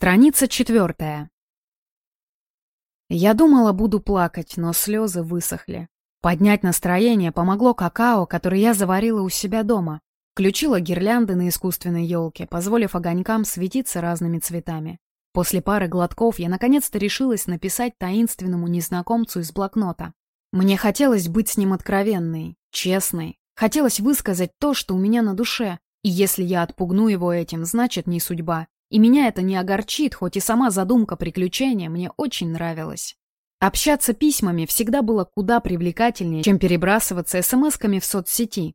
Страница четвертая. Я думала, буду плакать, но слезы высохли. Поднять настроение помогло какао, которое я заварила у себя дома. Включила гирлянды на искусственной елке, позволив огонькам светиться разными цветами. После пары глотков я наконец-то решилась написать таинственному незнакомцу из блокнота. Мне хотелось быть с ним откровенной, честной. Хотелось высказать то, что у меня на душе. И если я отпугну его этим, значит, не судьба. И меня это не огорчит, хоть и сама задумка приключения мне очень нравилась. Общаться письмами всегда было куда привлекательнее, чем перебрасываться смс-ками в соцсети.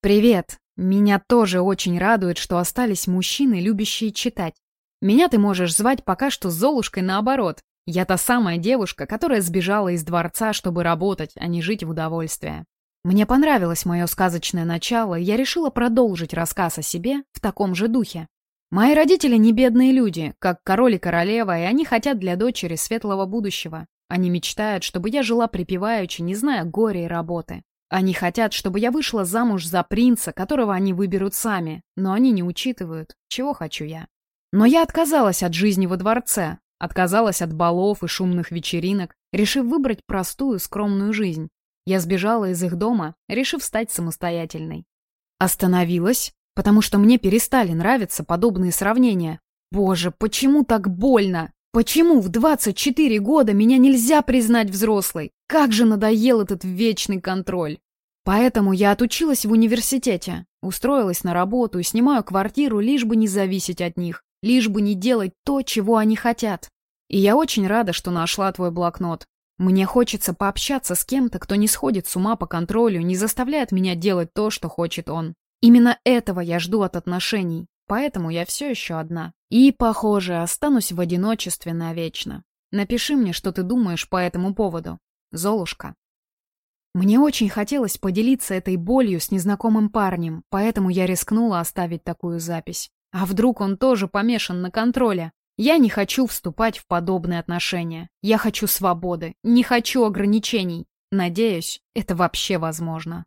«Привет. Меня тоже очень радует, что остались мужчины, любящие читать. Меня ты можешь звать пока что Золушкой наоборот. Я та самая девушка, которая сбежала из дворца, чтобы работать, а не жить в удовольствие. Мне понравилось мое сказочное начало, и я решила продолжить рассказ о себе в таком же духе. Мои родители не бедные люди, как король и королева, и они хотят для дочери светлого будущего. Они мечтают, чтобы я жила припеваючи, не зная горя и работы. Они хотят, чтобы я вышла замуж за принца, которого они выберут сами, но они не учитывают, чего хочу я. Но я отказалась от жизни во дворце, отказалась от балов и шумных вечеринок, решив выбрать простую, скромную жизнь. Я сбежала из их дома, решив стать самостоятельной. Остановилась, Потому что мне перестали нравиться подобные сравнения. Боже, почему так больно? Почему в 24 года меня нельзя признать взрослой? Как же надоел этот вечный контроль. Поэтому я отучилась в университете, устроилась на работу и снимаю квартиру, лишь бы не зависеть от них, лишь бы не делать то, чего они хотят. И я очень рада, что нашла твой блокнот. Мне хочется пообщаться с кем-то, кто не сходит с ума по контролю, не заставляет меня делать то, что хочет он. Именно этого я жду от отношений, поэтому я все еще одна. И, похоже, останусь в одиночестве навечно. Напиши мне, что ты думаешь по этому поводу. Золушка. Мне очень хотелось поделиться этой болью с незнакомым парнем, поэтому я рискнула оставить такую запись. А вдруг он тоже помешан на контроле? Я не хочу вступать в подобные отношения. Я хочу свободы, не хочу ограничений. Надеюсь, это вообще возможно.